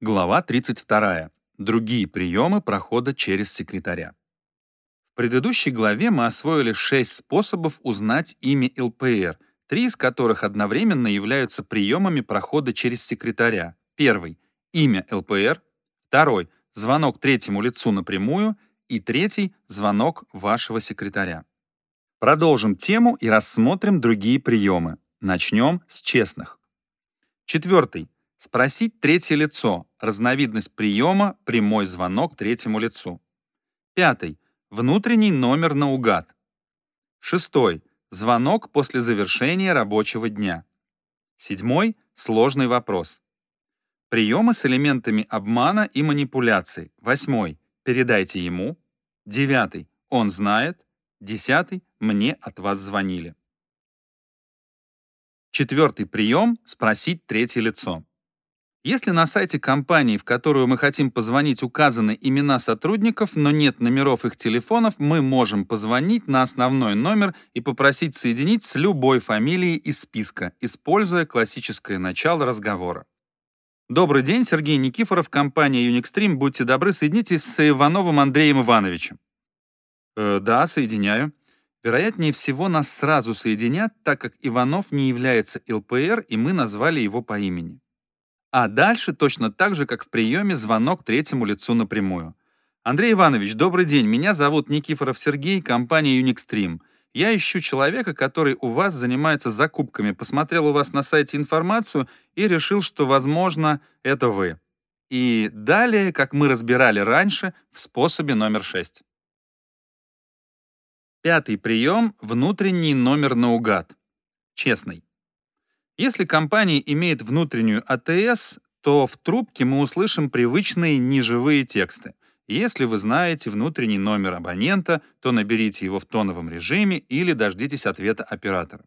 Глава 32. Другие приемы прохода через секретаря. В предыдущей главе мы освоили шесть способов узнать имя ЛПР, три из которых одновременно являются приемами прохода через секретаря. Первый — имя ЛПР. Второй — звонок третьему лицу напрямую. И третий — звонок вашего секретаря. Продолжим тему и рассмотрим другие приемы. Начнем с честных. Четвертый — Спросить третье лицо. Разновидность приема «прямой звонок третьему лицу». Пятый. Внутренний номер наугад. Шестой. Звонок после завершения рабочего дня. Седьмой. Сложный вопрос. Приемы с элементами обмана и манипуляций. Восьмой. Передайте ему. Девятый. Он знает. Десятый. Мне от вас звонили. Четвертый прием — спросить третье лицо. Если на сайте компании, в которую мы хотим позвонить, указаны имена сотрудников, но нет номеров их телефонов, мы можем позвонить на основной номер и попросить соединить с любой фамилией из списка, используя классическое начало разговора. Добрый день, Сергей Никифоров, компания Unixstream. Будьте добры, соединитесь с Ивановым Андреем Ивановичем. Э, да, соединяю. Вероятнее всего, нас сразу соединят, так как Иванов не является ЛПР, и мы назвали его по имени. А дальше точно так же, как в приеме, звонок третьему лицу напрямую. Андрей Иванович, добрый день. Меня зовут Никифоров Сергей, компания Unixstream. Я ищу человека, который у вас занимается закупками. Посмотрел у вас на сайте информацию и решил, что, возможно, это вы. И далее, как мы разбирали раньше, в способе номер 6. Пятый прием — внутренний номер наугад. Честный. Если компания имеет внутреннюю АТС, то в трубке мы услышим привычные неживые тексты. Если вы знаете внутренний номер абонента, то наберите его в тоновом режиме или дождитесь ответа оператора.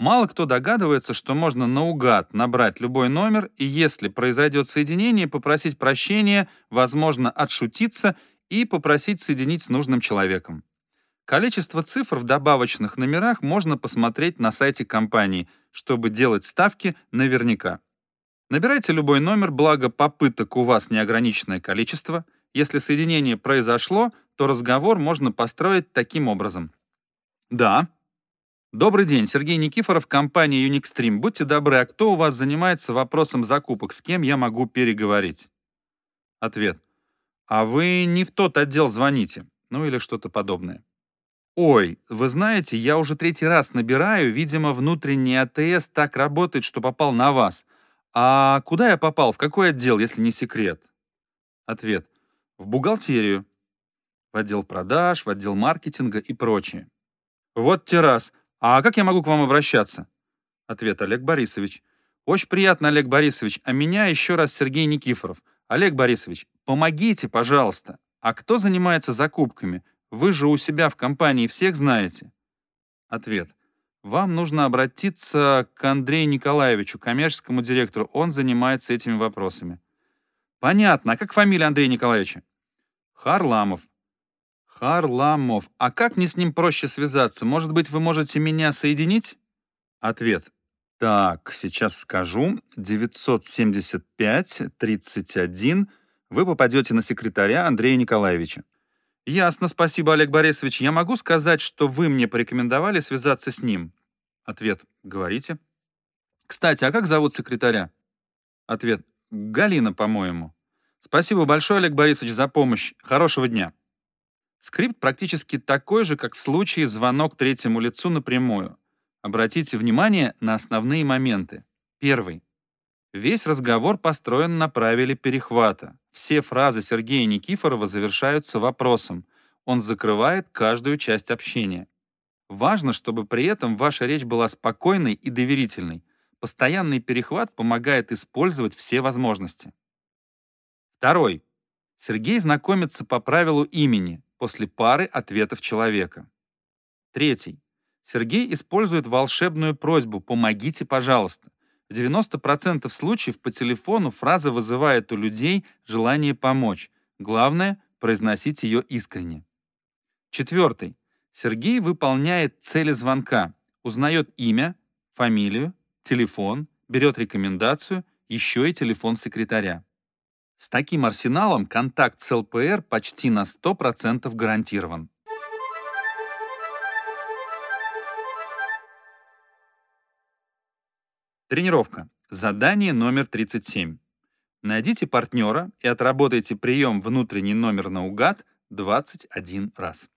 Мало кто догадывается, что можно наугад набрать любой номер, и если произойдет соединение, попросить прощения, возможно, отшутиться и попросить соединить с нужным человеком. Количество цифр в добавочных номерах можно посмотреть на сайте компании, чтобы делать ставки наверняка. Набирайте любой номер, благо попыток у вас неограниченное количество. Если соединение произошло, то разговор можно построить таким образом. Да. Добрый день, Сергей Никифоров, компания Unixstream. Будьте добры, а кто у вас занимается вопросом закупок? С кем я могу переговорить? Ответ. А вы не в тот отдел звоните. Ну или что-то подобное. Ой, вы знаете, я уже третий раз набираю, видимо, внутренний АТС так работает, что попал на вас. А куда я попал, в какой отдел, если не секрет? Ответ. В бухгалтерию. В отдел продаж, в отдел маркетинга и прочее. Вот те раз. А как я могу к вам обращаться? Ответ. Олег Борисович. Очень приятно, Олег Борисович. А меня еще раз Сергей Никифоров. Олег Борисович, помогите, пожалуйста. А кто занимается закупками? Вы же у себя в компании всех знаете. Ответ. Вам нужно обратиться к Андрею Николаевичу, коммерческому директору. Он занимается этими вопросами. Понятно. А как фамилия Андрея Николаевича? Харламов. Харламов. А как мне с ним проще связаться? Может быть, вы можете меня соединить? Ответ. Так, сейчас скажу. 975 31. Вы попадете на секретаря Андрея Николаевича. «Ясно, спасибо, Олег Борисович. Я могу сказать, что вы мне порекомендовали связаться с ним?» Ответ. «Говорите». «Кстати, а как зовут секретаря?» Ответ. «Галина, по-моему». «Спасибо большое, Олег Борисович, за помощь. Хорошего дня». Скрипт практически такой же, как в случае звонок третьему лицу напрямую. Обратите внимание на основные моменты. Первый. Весь разговор построен на правиле перехвата. Все фразы Сергея Никифорова завершаются вопросом. Он закрывает каждую часть общения. Важно, чтобы при этом ваша речь была спокойной и доверительной. Постоянный перехват помогает использовать все возможности. Второй. Сергей знакомится по правилу имени после пары ответов человека. Третий. Сергей использует волшебную просьбу «помогите, пожалуйста». В 90% случаев по телефону фраза вызывает у людей желание помочь. Главное — произносить ее искренне. Четвертый. Сергей выполняет цели звонка, узнает имя, фамилию, телефон, берет рекомендацию, еще и телефон секретаря. С таким арсеналом контакт с ЛПР почти на 100% гарантирован. Тренировка. Задание номер 37. Найдите партнера и отработайте прием внутренний номер наугад 21 раз.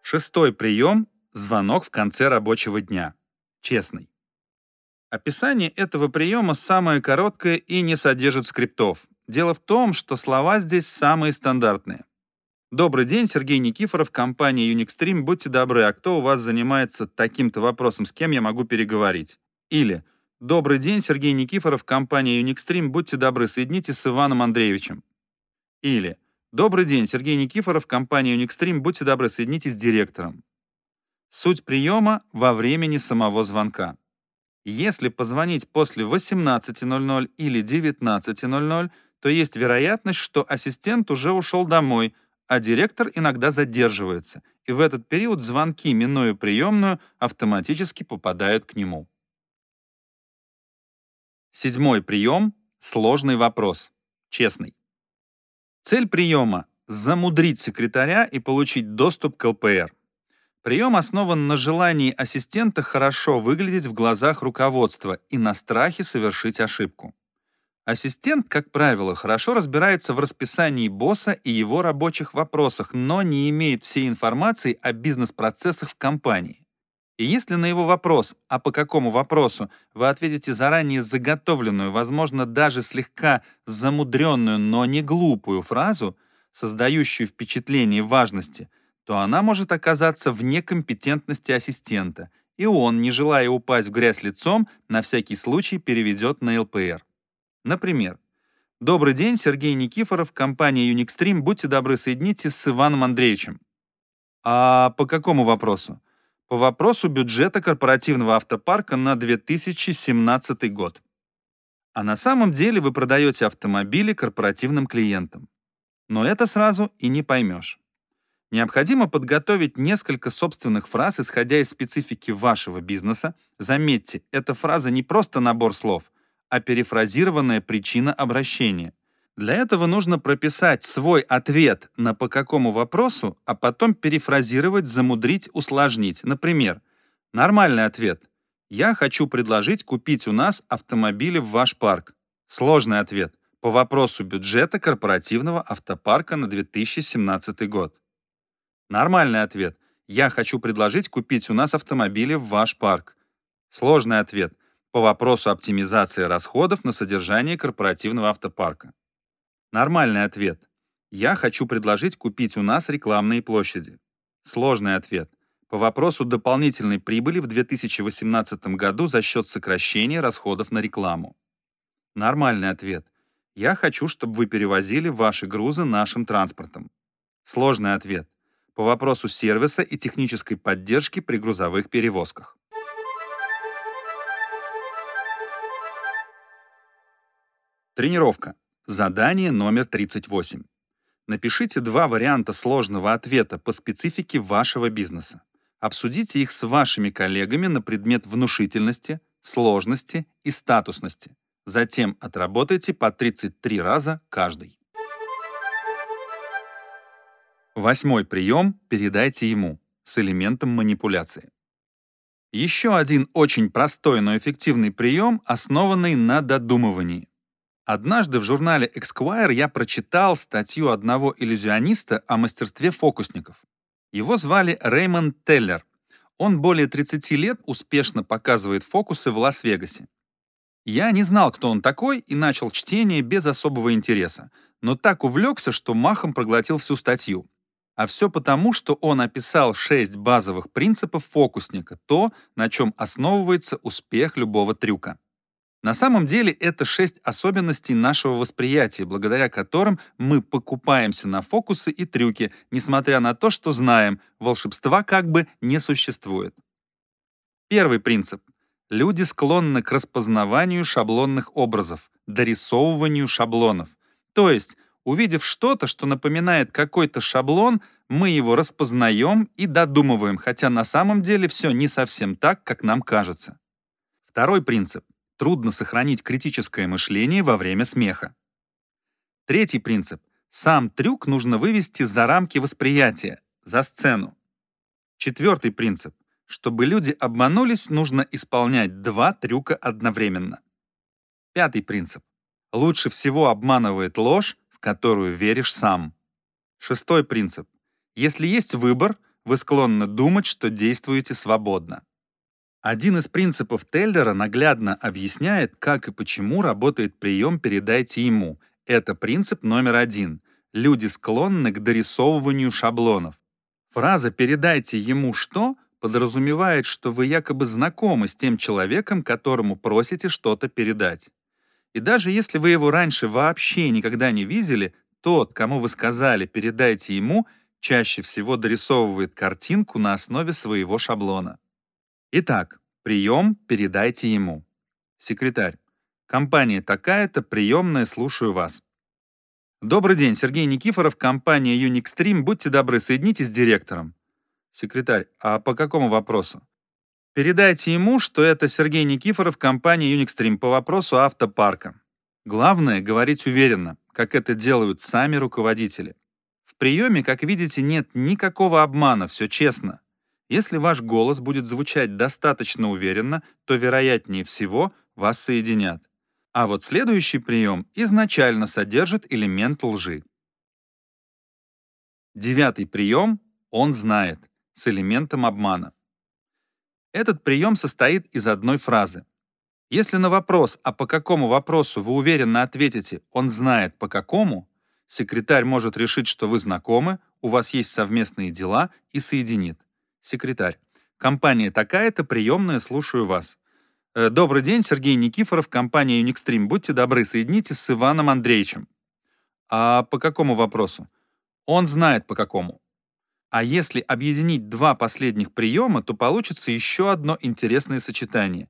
Шестой прием — звонок в конце рабочего дня. Честный. Описание этого приема самое короткое и не содержит скриптов. Дело в том, что слова здесь самые стандартные. Добрый день, Сергей Никифоров, компания Unixstream. Будьте добры, а кто у вас занимается таким-то вопросом, с кем я могу переговорить? Или Добрый день, Сергей Никифоров, компания Unixstream. Будьте добры, соедините с Иваном Андреевичем. Или Добрый день, Сергей Никифоров, компания Unixstream. Будьте добры, соедините с директором. Суть приема во времени самого звонка. Если позвонить после 18.00 или 19.00, то есть вероятность, что ассистент уже ушел домой, а директор иногда задерживается, и в этот период звонки, минуя приемную, автоматически попадают к нему. Седьмой прием — сложный вопрос, честный. Цель приема — замудрить секретаря и получить доступ к ЛПР. Прием основан на желании ассистента хорошо выглядеть в глазах руководства и на страхе совершить ошибку. Ассистент, как правило, хорошо разбирается в расписании босса и его рабочих вопросах, но не имеет всей информации о бизнес-процессах в компании. И если на его вопрос «а по какому вопросу» вы ответите заранее заготовленную, возможно, даже слегка замудренную, но не глупую фразу, создающую впечатление важности – то она может оказаться в некомпетентности ассистента, и он, не желая упасть в грязь лицом, на всякий случай переведет на ЛПР. Например, «Добрый день, Сергей Никифоров, компания Unixstream, будьте добры, соединитесь с Иваном Андреевичем». А по какому вопросу? По вопросу бюджета корпоративного автопарка на 2017 год. А на самом деле вы продаете автомобили корпоративным клиентам. Но это сразу и не поймешь. Необходимо подготовить несколько собственных фраз, исходя из специфики вашего бизнеса. Заметьте, эта фраза не просто набор слов, а перефразированная причина обращения. Для этого нужно прописать свой ответ на по какому вопросу, а потом перефразировать, замудрить, усложнить. Например, нормальный ответ. Я хочу предложить купить у нас автомобили в ваш парк. Сложный ответ. По вопросу бюджета корпоративного автопарка на 2017 год. Нормальный ответ. Я хочу предложить купить у нас автомобили в ваш парк. Сложный ответ. По вопросу оптимизации расходов на содержание корпоративного автопарка. Нормальный ответ. Я хочу предложить купить у нас рекламные площади. Сложный ответ. По вопросу дополнительной прибыли в 2018 году за счет сокращения расходов на рекламу. Нормальный ответ. Я хочу, чтобы вы перевозили ваши грузы нашим транспортом. Сложный ответ по вопросу сервиса и технической поддержки при грузовых перевозках. Тренировка. Задание номер 38. Напишите два варианта сложного ответа по специфике вашего бизнеса. Обсудите их с вашими коллегами на предмет внушительности, сложности и статусности. Затем отработайте по 33 раза каждый. Восьмой прием передайте ему с элементом манипуляции. Еще один очень простой, но эффективный прием, основанный на додумывании. Однажды в журнале Esquire я прочитал статью одного иллюзиониста о мастерстве фокусников. Его звали Реймонд Теллер. Он более 30 лет успешно показывает фокусы в Лас-Вегасе. Я не знал, кто он такой, и начал чтение без особого интереса, но так увлекся, что махом проглотил всю статью. А все потому, что он описал шесть базовых принципов фокусника, то, на чем основывается успех любого трюка. На самом деле это шесть особенностей нашего восприятия, благодаря которым мы покупаемся на фокусы и трюки, несмотря на то, что знаем, волшебства как бы не существует. Первый принцип. Люди склонны к распознаванию шаблонных образов, дорисовыванию шаблонов. То есть Увидев что-то, что напоминает какой-то шаблон, мы его распознаем и додумываем, хотя на самом деле все не совсем так, как нам кажется. Второй принцип. Трудно сохранить критическое мышление во время смеха. Третий принцип. Сам трюк нужно вывести за рамки восприятия, за сцену. Четвертый принцип. Чтобы люди обманулись, нужно исполнять два трюка одновременно. Пятый принцип. Лучше всего обманывает ложь, в которую веришь сам. Шестой принцип. Если есть выбор, вы склонны думать, что действуете свободно. Один из принципов Теллера наглядно объясняет, как и почему работает прием «передайте ему». Это принцип номер один. Люди склонны к дорисовыванию шаблонов. Фраза «передайте ему что» подразумевает, что вы якобы знакомы с тем человеком, которому просите что-то передать. И даже если вы его раньше вообще никогда не видели, тот, кому вы сказали «передайте ему», чаще всего дорисовывает картинку на основе своего шаблона. Итак, прием передайте ему. Секретарь. Компания такая-то, приемная, слушаю вас. Добрый день, Сергей Никифоров, компания Unixstream. Будьте добры, соединитесь с директором. Секретарь. А по какому вопросу? Передайте ему, что это Сергей Никифоров, компания Unixstream по вопросу автопарка. Главное — говорить уверенно, как это делают сами руководители. В приеме, как видите, нет никакого обмана, все честно. Если ваш голос будет звучать достаточно уверенно, то, вероятнее всего, вас соединят. А вот следующий прием изначально содержит элемент лжи. Девятый прием «он знает» с элементом обмана. Этот прием состоит из одной фразы. Если на вопрос, а по какому вопросу вы уверенно ответите «он знает по какому», секретарь может решить, что вы знакомы, у вас есть совместные дела и соединит. Секретарь. Компания такая-то, приемная, слушаю вас. Э, добрый день, Сергей Никифоров, компания Unixstream. Будьте добры, соединитесь с Иваном Андреевичем. А по какому вопросу? Он знает по какому. А если объединить два последних приема, то получится еще одно интересное сочетание.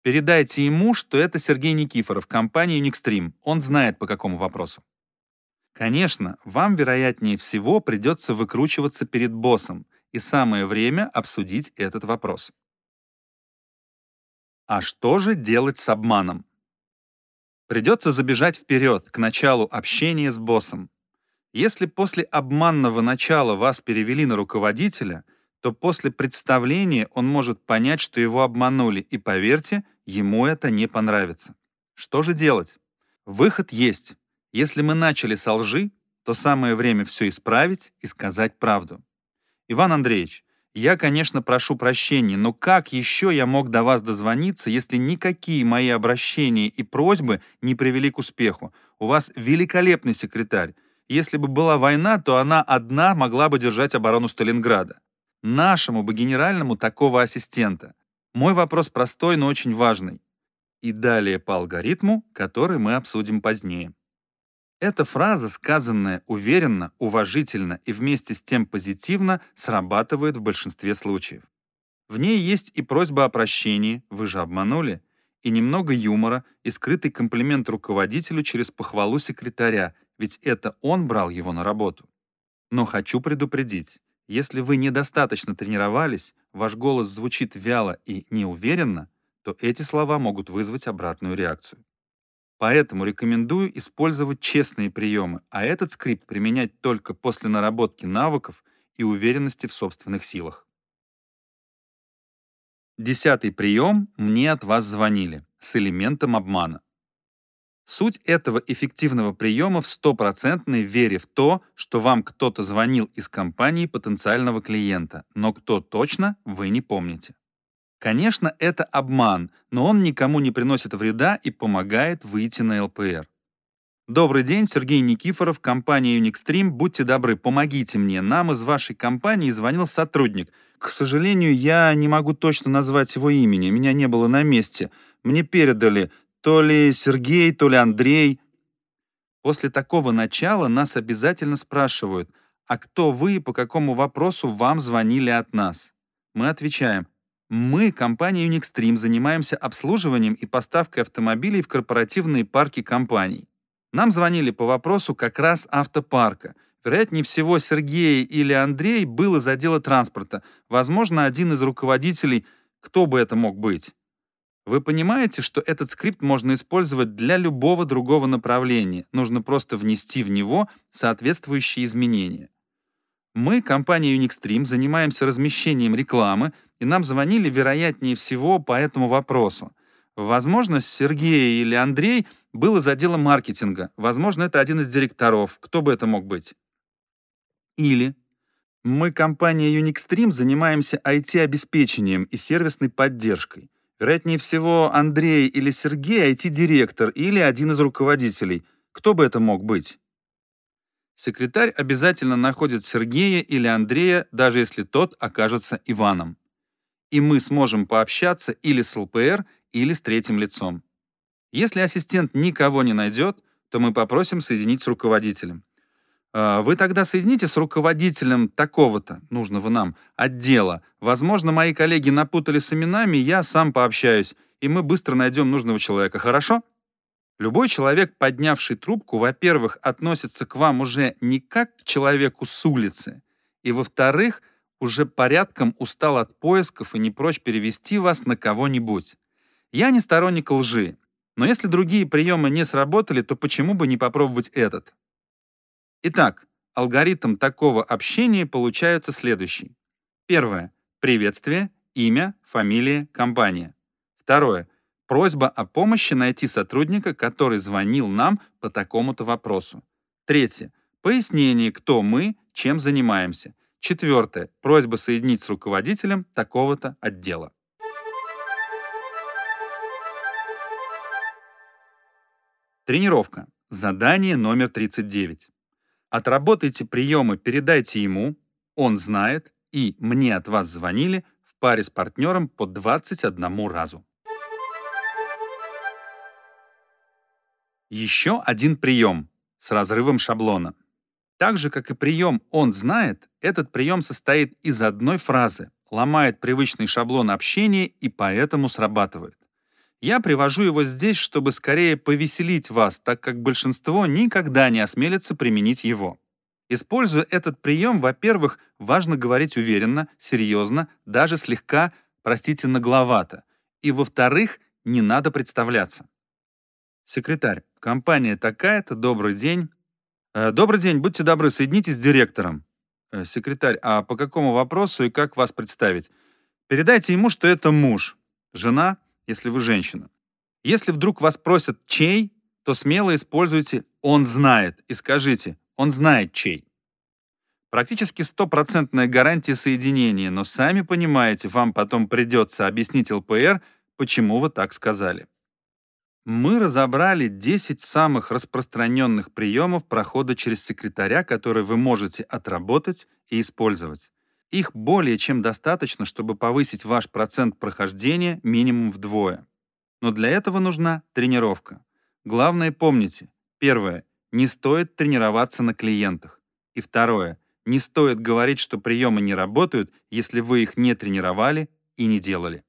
Передайте ему, что это Сергей Никифоров, компания Unixstream. Он знает по какому вопросу. Конечно, вам, вероятнее всего, придется выкручиваться перед боссом, и самое время обсудить этот вопрос. А что же делать с обманом? Придется забежать вперед, к началу общения с боссом. Если после обманного начала вас перевели на руководителя, то после представления он может понять, что его обманули, и поверьте, ему это не понравится. Что же делать? Выход есть. Если мы начали со лжи, то самое время все исправить и сказать правду. Иван Андреевич, я, конечно, прошу прощения, но как еще я мог до вас дозвониться, если никакие мои обращения и просьбы не привели к успеху? У вас великолепный секретарь. Если бы была война, то она одна могла бы держать оборону Сталинграда. Нашему бы генеральному такого ассистента. Мой вопрос простой, но очень важный. И далее по алгоритму, который мы обсудим позднее. Эта фраза, сказанная уверенно, уважительно и вместе с тем позитивно, срабатывает в большинстве случаев. В ней есть и просьба о прощении, вы же обманули, и немного юмора, и скрытый комплимент руководителю через похвалу секретаря, ведь это он брал его на работу. Но хочу предупредить, если вы недостаточно тренировались, ваш голос звучит вяло и неуверенно, то эти слова могут вызвать обратную реакцию. Поэтому рекомендую использовать честные приемы, а этот скрипт применять только после наработки навыков и уверенности в собственных силах. Десятый прием «Мне от вас звонили» с элементом обмана. Суть этого эффективного приема в стопроцентной вере в то, что вам кто-то звонил из компании потенциального клиента, но кто точно, вы не помните. Конечно, это обман, но он никому не приносит вреда и помогает выйти на ЛПР. Добрый день, Сергей Никифоров, компания Unixstream. Будьте добры, помогите мне. Нам из вашей компании звонил сотрудник. К сожалению, я не могу точно назвать его имени, меня не было на месте. Мне передали то ли Сергей, то ли Андрей. После такого начала нас обязательно спрашивают, а кто вы и по какому вопросу вам звонили от нас? Мы отвечаем, мы, компания Unixstream, занимаемся обслуживанием и поставкой автомобилей в корпоративные парки компаний. Нам звонили по вопросу как раз автопарка. Вероятнее всего, Сергей или Андрей был из отдела транспорта. Возможно, один из руководителей, кто бы это мог быть. Вы понимаете, что этот скрипт можно использовать для любого другого направления. Нужно просто внести в него соответствующие изменения. Мы, компания Unixstream, занимаемся размещением рекламы, и нам звонили, вероятнее всего, по этому вопросу. Возможно, Сергей или Андрей был из отдела маркетинга. Возможно, это один из директоров. Кто бы это мог быть? Или мы, компания Unixstream, занимаемся IT-обеспечением и сервисной поддержкой. Вероятнее всего, Андрей или Сергей — IT-директор или один из руководителей. Кто бы это мог быть? Секретарь обязательно находит Сергея или Андрея, даже если тот окажется Иваном. И мы сможем пообщаться или с ЛПР, или с третьим лицом. Если ассистент никого не найдет, то мы попросим соединить с руководителем. А, вы тогда соедините с руководителем такого-то, нужного нам, отдела. Возможно, мои коллеги напутали с именами, я сам пообщаюсь, и мы быстро найдем нужного человека, хорошо? Любой человек, поднявший трубку, во-первых, относится к вам уже не как к человеку с улицы, и, во-вторых, уже порядком устал от поисков и не прочь перевести вас на кого-нибудь. Я не сторонник лжи, но если другие приемы не сработали, то почему бы не попробовать этот? Итак, алгоритм такого общения получается следующий. Первое. Приветствие, имя, фамилия, компания. Второе. Просьба о помощи найти сотрудника, который звонил нам по такому-то вопросу. Третье. Пояснение, кто мы, чем занимаемся. Четвертое. Просьба соединить с руководителем такого-то отдела. Тренировка. Задание номер 39. Отработайте приемы, передайте ему, он знает, и мне от вас звонили в паре с партнером по 21 разу. Еще один прием с разрывом шаблона. Так же, как и прием «он знает», этот прием состоит из одной фразы, ломает привычный шаблон общения и поэтому срабатывает. Я привожу его здесь, чтобы скорее повеселить вас, так как большинство никогда не осмелится применить его. Используя этот прием, во-первых, важно говорить уверенно, серьезно, даже слегка, простите, нагловато. И, во-вторых, не надо представляться. Секретарь, компания такая-то, добрый день. Э, добрый день, будьте добры, соедините с директором. Э, секретарь, а по какому вопросу и как вас представить? Передайте ему, что это муж, жена, если вы женщина. Если вдруг вас просят чей, то смело используйте «он знает» и скажите «он знает чей». Практически стопроцентная гарантия соединения, но сами понимаете, вам потом придется объяснить ЛПР, почему вы так сказали. Мы разобрали 10 самых распространенных приемов прохода через секретаря, которые вы можете отработать и использовать. Их более чем достаточно, чтобы повысить ваш процент прохождения минимум вдвое. Но для этого нужна тренировка. Главное помните. Первое. Не стоит тренироваться на клиентах. И второе. Не стоит говорить, что приемы не работают, если вы их не тренировали и не делали.